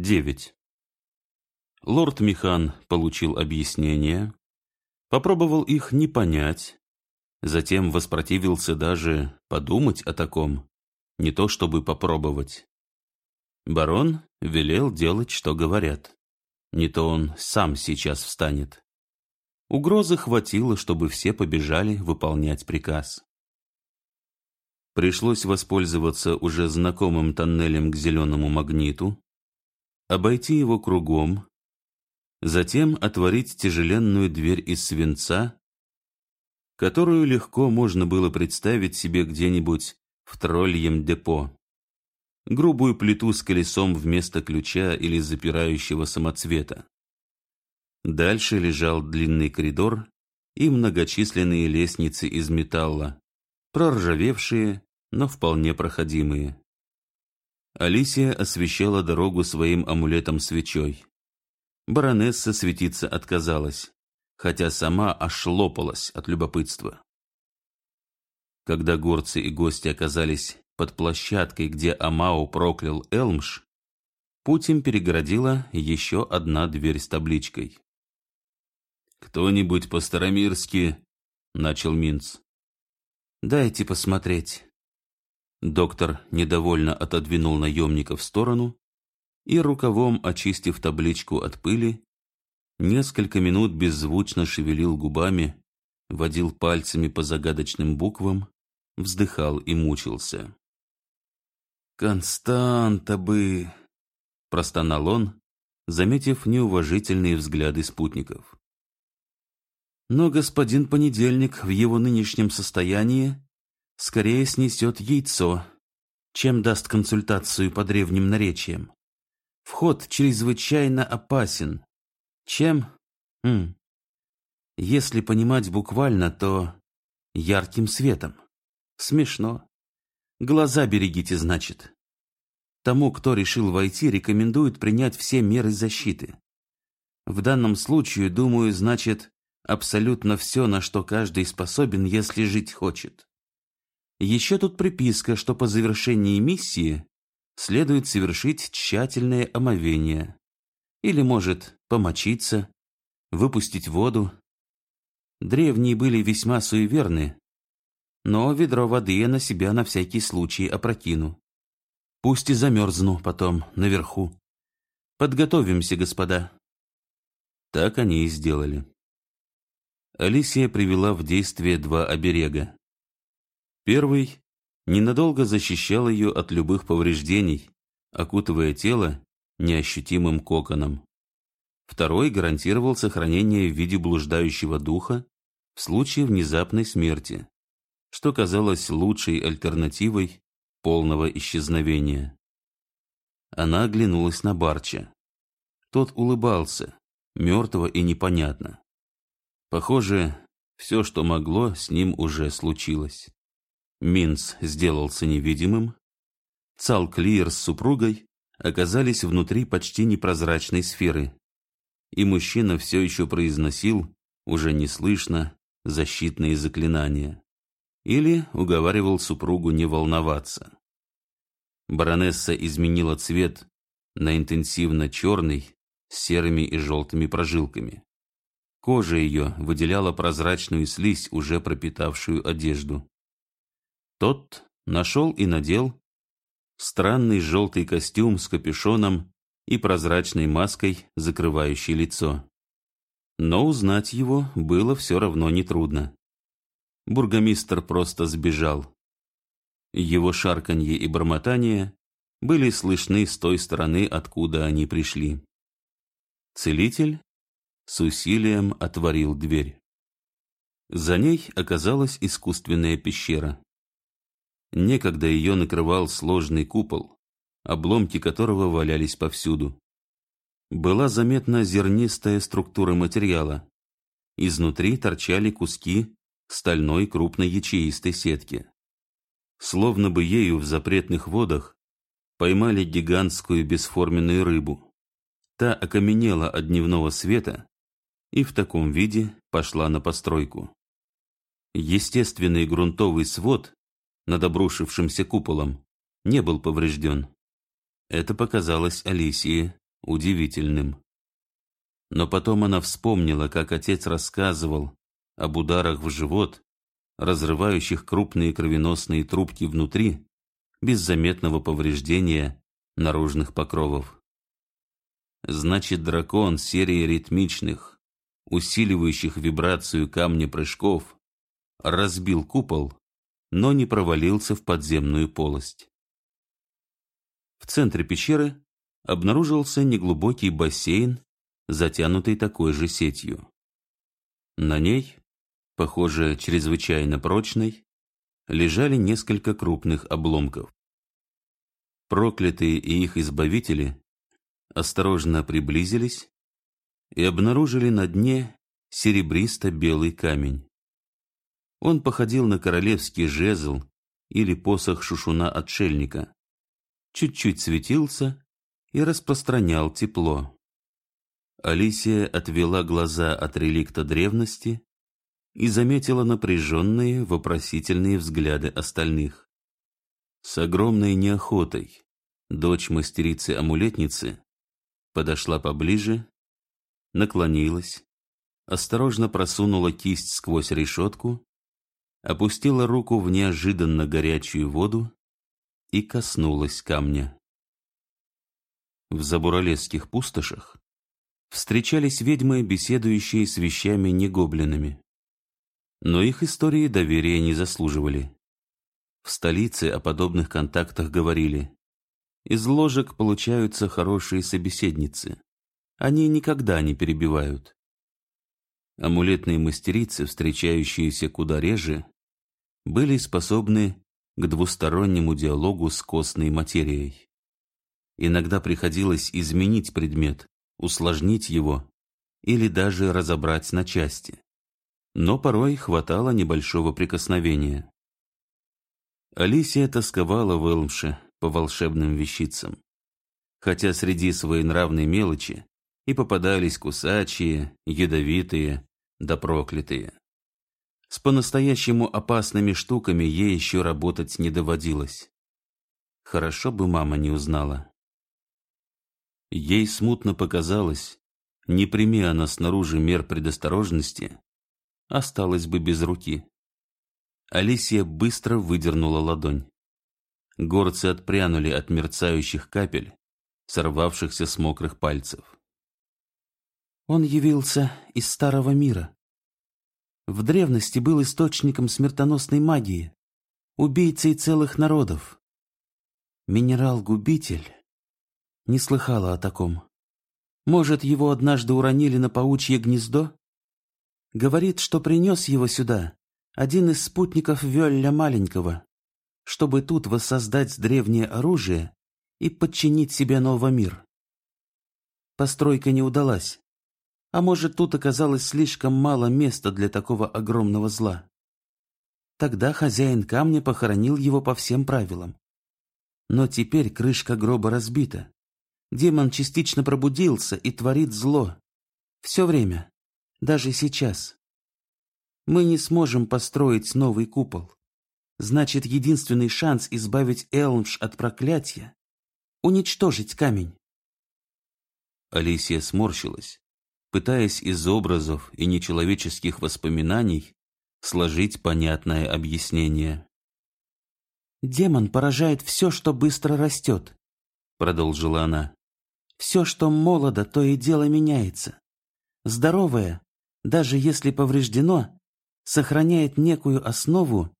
9. Лорд Михан получил объяснения, попробовал их не понять, затем воспротивился даже подумать о таком, не то чтобы попробовать. Барон велел делать, что говорят. Не то он сам сейчас встанет. Угрозы хватило, чтобы все побежали выполнять приказ. Пришлось воспользоваться уже знакомым тоннелем к зеленому магниту, обойти его кругом, затем отворить тяжеленную дверь из свинца, которую легко можно было представить себе где-нибудь в тролльем депо. Грубую плиту с колесом вместо ключа или запирающего самоцвета. Дальше лежал длинный коридор и многочисленные лестницы из металла, проржавевшие, но вполне проходимые. Алисия освещала дорогу своим амулетом-свечой. Баронесса светиться отказалась, хотя сама аж лопалась от любопытства. Когда горцы и гости оказались под площадкой, где Амау проклял Элмш, путь им перегородила еще одна дверь с табличкой. «Кто-нибудь по-старомирски?» — начал Минц. «Дайте посмотреть». Доктор недовольно отодвинул наемника в сторону и, рукавом очистив табличку от пыли, несколько минут беззвучно шевелил губами, водил пальцами по загадочным буквам, вздыхал и мучился. «Константа бы!» — простонал он, заметив неуважительные взгляды спутников. Но господин Понедельник в его нынешнем состоянии скорее снесет яйцо, чем даст консультацию по древним наречиям. Вход чрезвычайно опасен. Чем? Хм. Если понимать буквально, то ярким светом. Смешно. Глаза берегите, значит. Тому, кто решил войти, рекомендуют принять все меры защиты. В данном случае, думаю, значит абсолютно все, на что каждый способен, если жить хочет. Еще тут приписка, что по завершении миссии следует совершить тщательное омовение. Или, может, помочиться, выпустить воду. Древние были весьма суеверны, но ведро воды я на себя на всякий случай опрокину. Пусть и замерзну потом наверху. Подготовимся, господа. Так они и сделали. Алисия привела в действие два оберега. Первый ненадолго защищал ее от любых повреждений, окутывая тело неощутимым коконом. Второй гарантировал сохранение в виде блуждающего духа в случае внезапной смерти, что казалось лучшей альтернативой полного исчезновения. Она оглянулась на Барча. Тот улыбался, мертво и непонятно. Похоже, все, что могло, с ним уже случилось. Минц сделался невидимым. Цалклиер с супругой оказались внутри почти непрозрачной сферы. И мужчина все еще произносил, уже не слышно, защитные заклинания. Или уговаривал супругу не волноваться. Баронесса изменила цвет на интенсивно черный с серыми и желтыми прожилками. Кожа ее выделяла прозрачную слизь, уже пропитавшую одежду. Тот нашел и надел странный желтый костюм с капюшоном и прозрачной маской, закрывающей лицо. Но узнать его было все равно нетрудно. Бургомистр просто сбежал. Его шарканье и бормотание были слышны с той стороны, откуда они пришли. Целитель с усилием отворил дверь. За ней оказалась искусственная пещера. Некогда ее накрывал сложный купол, обломки которого валялись повсюду. Была заметна зернистая структура материала. Изнутри торчали куски стальной крупной ячеистой сетки. Словно бы ею в запретных водах поймали гигантскую бесформенную рыбу. Та окаменела от дневного света и в таком виде пошла на постройку. Естественный грунтовый свод над обрушившимся куполом не был поврежден. Это показалось Алисии удивительным. Но потом она вспомнила, как отец рассказывал об ударах в живот, разрывающих крупные кровеносные трубки внутри, без заметного повреждения наружных покровов. Значит, дракон серии ритмичных, усиливающих вибрацию камня прыжков, разбил купол, но не провалился в подземную полость. В центре пещеры обнаружился неглубокий бассейн, затянутый такой же сетью. На ней, похоже, чрезвычайно прочной, лежали несколько крупных обломков. Проклятые и их избавители осторожно приблизились и обнаружили на дне серебристо-белый камень. Он походил на королевский жезл или посох шушуна-отшельника. Чуть-чуть светился и распространял тепло. Алисия отвела глаза от реликта древности и заметила напряженные, вопросительные взгляды остальных. С огромной неохотой дочь мастерицы-амулетницы подошла поближе, наклонилась, осторожно просунула кисть сквозь решетку, опустила руку в неожиданно горячую воду и коснулась камня. В забуралесских пустошах встречались ведьмы, беседующие с вещами-не Но их истории доверия не заслуживали. В столице о подобных контактах говорили, из ложек получаются хорошие собеседницы. Они никогда не перебивают. Амулетные мастерицы, встречающиеся куда реже, были способны к двустороннему диалогу с костной материей. Иногда приходилось изменить предмет, усложнить его или даже разобрать на части. Но порой хватало небольшого прикосновения. Алисия тосковала в Элмше, по волшебным вещицам. Хотя среди своенравной мелочи и попадались кусачие, ядовитые, да проклятые. С по-настоящему опасными штуками ей еще работать не доводилось. Хорошо бы мама не узнала. Ей смутно показалось, не прими она снаружи мер предосторожности, осталась бы без руки. Алисия быстро выдернула ладонь. Горцы отпрянули от мерцающих капель, сорвавшихся с мокрых пальцев. Он явился из старого мира. В древности был источником смертоносной магии, убийцей целых народов. Минерал-губитель. Не слыхала о таком. Может, его однажды уронили на паучье гнездо? Говорит, что принес его сюда один из спутников Вёлля Маленького чтобы тут воссоздать древнее оружие и подчинить себе новый мир. Постройка не удалась. А может, тут оказалось слишком мало места для такого огромного зла. Тогда хозяин камня похоронил его по всем правилам. Но теперь крышка гроба разбита. Демон частично пробудился и творит зло. Все время, даже сейчас. Мы не сможем построить новый купол. Значит, единственный шанс избавить Элмш от проклятия — уничтожить камень. Алисия сморщилась, пытаясь из образов и нечеловеческих воспоминаний сложить понятное объяснение. «Демон поражает все, что быстро растет», — продолжила она. «Все, что молодо, то и дело меняется. Здоровое, даже если повреждено, сохраняет некую основу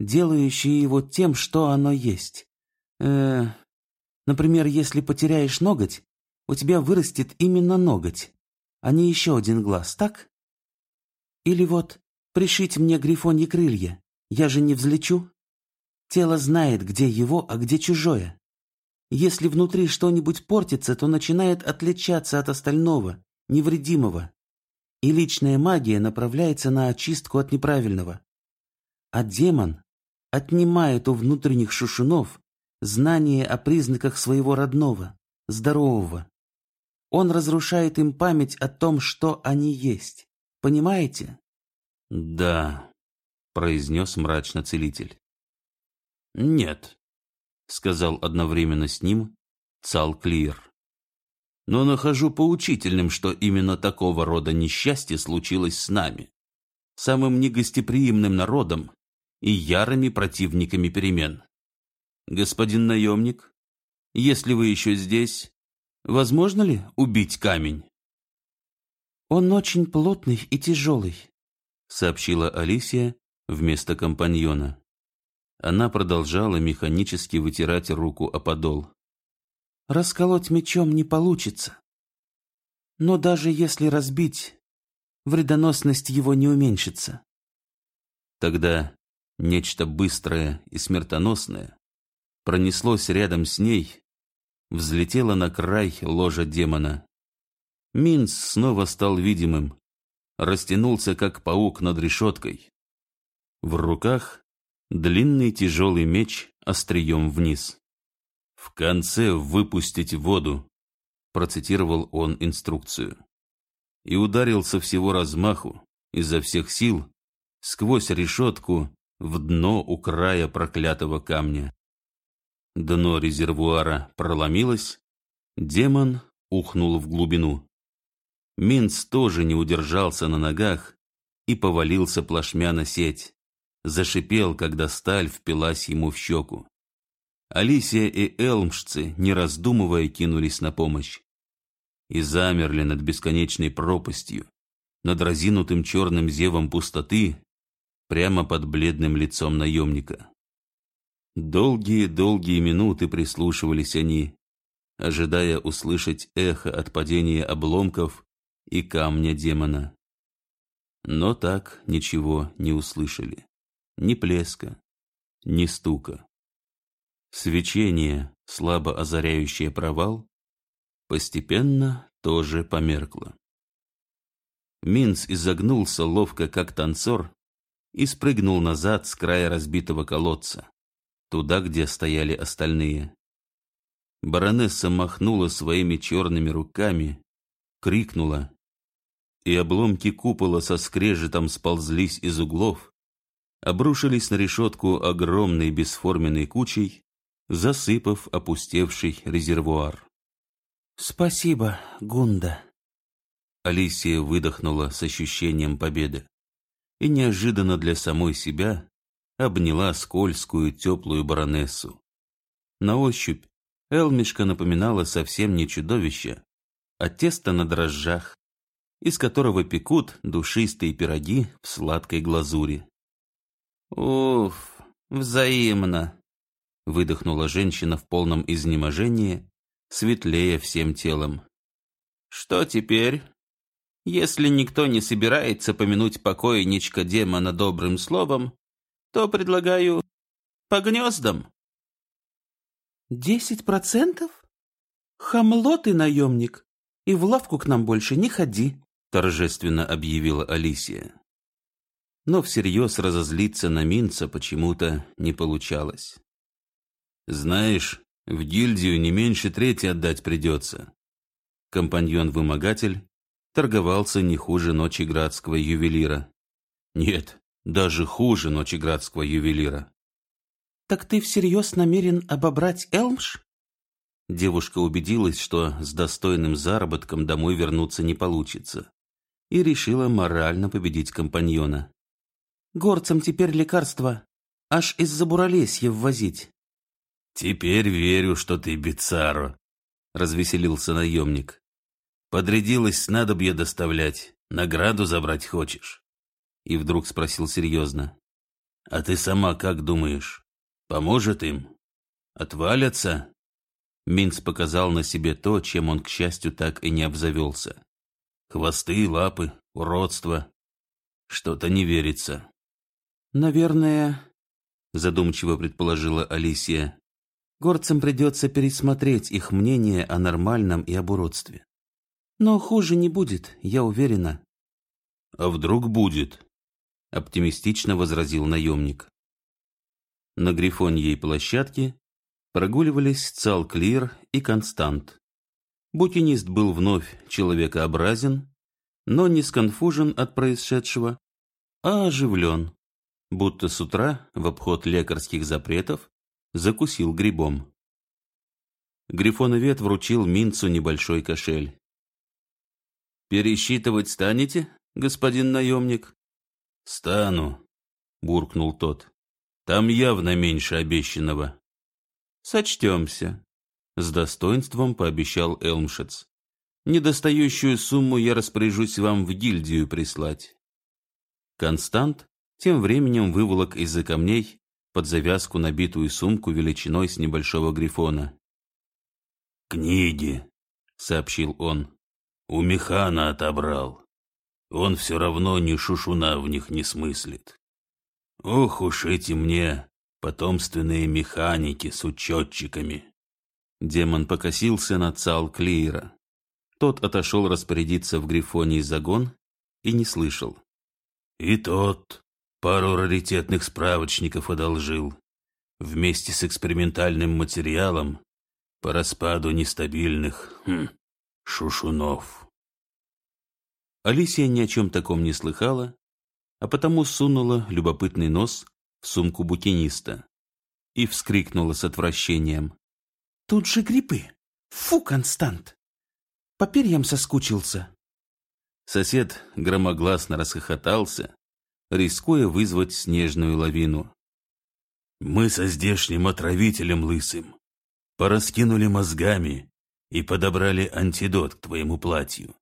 делающие его тем, что оно есть. Э, например, если потеряешь ноготь, у тебя вырастет именно ноготь, а не еще один глаз, так? Или вот пришить мне грифоньи крылья, я же не взлечу. Тело знает, где его, а где чужое. Если внутри что-нибудь портится, то начинает отличаться от остального, невредимого. И личная магия направляется на очистку от неправильного. А демон отнимает у внутренних шушунов знание о признаках своего родного, здорового. Он разрушает им память о том, что они есть. Понимаете? Да, произнес мрачно целитель. Нет, сказал одновременно с ним Цал Клир. но нахожу поучительным, что именно такого рода несчастье случилось с нами, самым негостеприимным народом и ярыми противниками перемен. Господин наемник, если вы еще здесь, возможно ли убить камень? Он очень плотный и тяжелый, сообщила Алисия вместо компаньона. Она продолжала механически вытирать руку о подол. Расколоть мечом не получится. Но даже если разбить, вредоносность его не уменьшится. Тогда нечто быстрое и смертоносное пронеслось рядом с ней, взлетело на край ложа демона. Минц снова стал видимым, растянулся, как паук над решеткой. В руках длинный тяжелый меч острием вниз. «В конце выпустить воду», — процитировал он инструкцию. И ударил со всего размаху, изо всех сил, сквозь решетку в дно у края проклятого камня. Дно резервуара проломилось, демон ухнул в глубину. Минц тоже не удержался на ногах и повалился плашмя на сеть. Зашипел, когда сталь впилась ему в щеку. Алисия и Элмшцы, не раздумывая, кинулись на помощь. И замерли над бесконечной пропастью, над разинутым черным зевом пустоты, прямо под бледным лицом наемника. Долгие-долгие минуты прислушивались они, ожидая услышать эхо от падения обломков и камня демона. Но так ничего не услышали. Ни плеска, ни стука. Свечение, слабо озаряющее провал, постепенно тоже померкло. Минц изогнулся ловко, как танцор, и спрыгнул назад с края разбитого колодца, туда, где стояли остальные. Баронесса махнула своими черными руками, крикнула, и обломки купола со скрежетом сползлись из углов, обрушились на решетку огромной бесформенной кучей засыпав опустевший резервуар. «Спасибо, Гунда!» Алисия выдохнула с ощущением победы и неожиданно для самой себя обняла скользкую теплую баронессу. На ощупь Элмишка напоминала совсем не чудовище, а тесто на дрожжах, из которого пекут душистые пироги в сладкой глазури. «Уф, взаимно!» выдохнула женщина в полном изнеможении, светлее всем телом. Что теперь? Если никто не собирается помянуть покойничка демона добрым словом, то предлагаю по гнездам. Десять процентов? Хамло ты, наемник, и в лавку к нам больше не ходи, торжественно объявила Алисия. Но всерьез разозлиться на Минца почему-то не получалось. Знаешь, в гильдию не меньше трети отдать придется. Компаньон-вымогатель торговался не хуже ночеградского ювелира. Нет, даже хуже ночеградского ювелира. «Так ты всерьез намерен обобрать Элмш?» Девушка убедилась, что с достойным заработком домой вернуться не получится, и решила морально победить компаньона. «Горцам теперь лекарства аж из-за буролесья ввозить. «Теперь верю, что ты Бицаро», — развеселился наемник. «Подрядилась снадобье доставлять, награду забрать хочешь?» И вдруг спросил серьезно. «А ты сама как думаешь, поможет им? Отвалятся?» Минц показал на себе то, чем он, к счастью, так и не обзавелся. Хвосты, лапы, уродство. Что-то не верится. «Наверное», — задумчиво предположила Алисия, Горцам придется пересмотреть их мнение о нормальном и об уродстве. Но хуже не будет, я уверена. А вдруг будет? Оптимистично возразил наемник. На грифоньей площадке прогуливались Цалклир и Констант. Букинист был вновь человекообразен, но не сконфужен от происшедшего, а оживлен, будто с утра в обход лекарских запретов закусил грибом. Грифоновед вручил Минцу небольшой кошель. «Пересчитывать станете, господин наемник?» «Стану», — буркнул тот. «Там явно меньше обещанного». «Сочтемся», — с достоинством пообещал Элмшец. «Недостающую сумму я распоряжусь вам в гильдию прислать». Констант тем временем выволок из-за камней под завязку набитую сумку величиной с небольшого грифона. «Книги», — сообщил он, — «у Механа отобрал. Он все равно ни шушуна в них не смыслит. Ох уж эти мне потомственные механики с учетчиками». Демон покосился на цал Клеера. Тот отошел распорядиться в Грифоний загон и не слышал. «И тот пару раритетных справочников одолжил. Вместе с экспериментальным материалом по распаду нестабильных хм, шушунов. Алисия ни о чем таком не слыхала, а потому сунула любопытный нос в сумку букиниста и вскрикнула с отвращением. «Тут же грибы! Фу, Констант! По перьям соскучился!» Сосед громогласно расхохотался, рискуя вызвать снежную лавину. «Мы со здешним отравителем лысым пораскинули мозгами и подобрали антидот к твоему платью.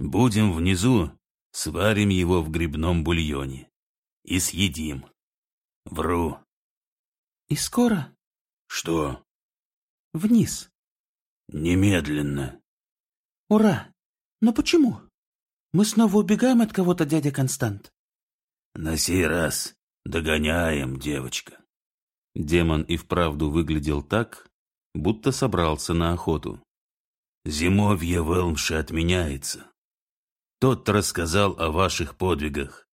Будем внизу, сварим его в грибном бульоне и съедим. Вру. И скоро? Что? Вниз. Немедленно. Ура! Но почему? Мы снова убегаем от кого-то, дядя Констант? На сей раз догоняем, девочка. Демон и вправду выглядел так, будто собрался на охоту. «Зимовье в Элмше отменяется. Тот рассказал о ваших подвигах,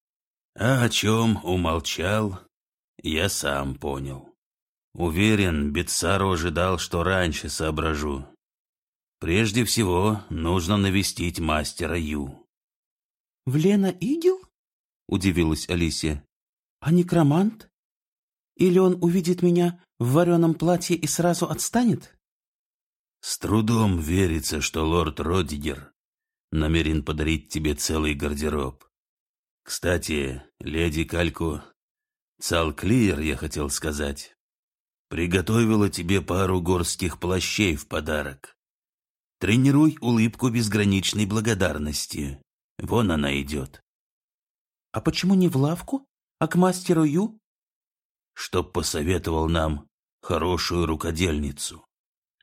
а о чем умолчал, я сам понял. Уверен, Бетсару ожидал, что раньше соображу. Прежде всего, нужно навестить мастера Ю». «В Лена Игел?» — удивилась Алисия. «А некромант? Или он увидит меня в вареном платье и сразу отстанет? С трудом верится, что лорд Родигер намерен подарить тебе целый гардероб. Кстати, леди Кальку, Цалклиер, я хотел сказать, приготовила тебе пару горских плащей в подарок. Тренируй улыбку безграничной благодарности. Вон она идет. А почему не в лавку, а к мастеру Ю? Чтоб посоветовал нам хорошую рукодельницу.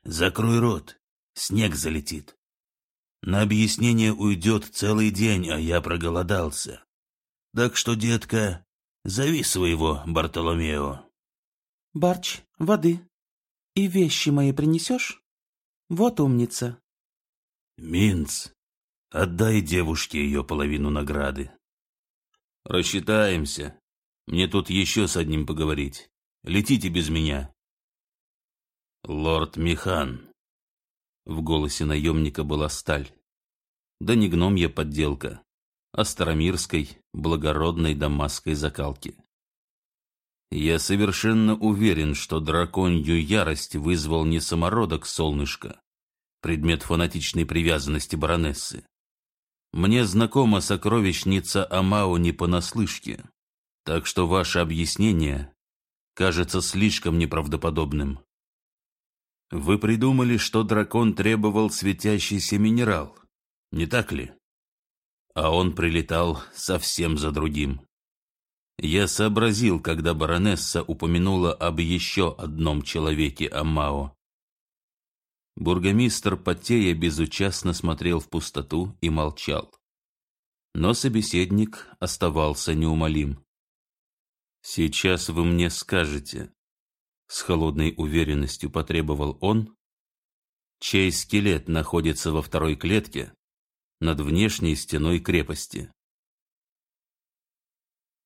Закрой рот, снег залетит. На объяснение уйдет целый день, а я проголодался. Так что, детка, зови своего Бартоломео. Барч, воды. И вещи мои принесешь? Вот умница. Минц, отдай девушке ее половину награды. Рассчитаемся. Мне тут еще с одним поговорить. Летите без меня. «Лорд Михан». В голосе наемника была сталь. Да не гномья подделка, а старомирской, благородной дамасской закалки. Я совершенно уверен, что драконью ярость вызвал не самородок солнышка, предмет фанатичной привязанности баронессы. Мне знакома сокровищница Амао не понаслышке, так что ваше объяснение кажется слишком неправдоподобным. Вы придумали, что дракон требовал светящийся минерал, не так ли? А он прилетал совсем за другим. Я сообразил, когда баронесса упомянула об еще одном человеке Амао. Бургомистр Потея безучастно смотрел в пустоту и молчал. Но собеседник оставался неумолим. «Сейчас вы мне скажете, с холодной уверенностью потребовал он, чей скелет находится во второй клетке над внешней стеной крепости.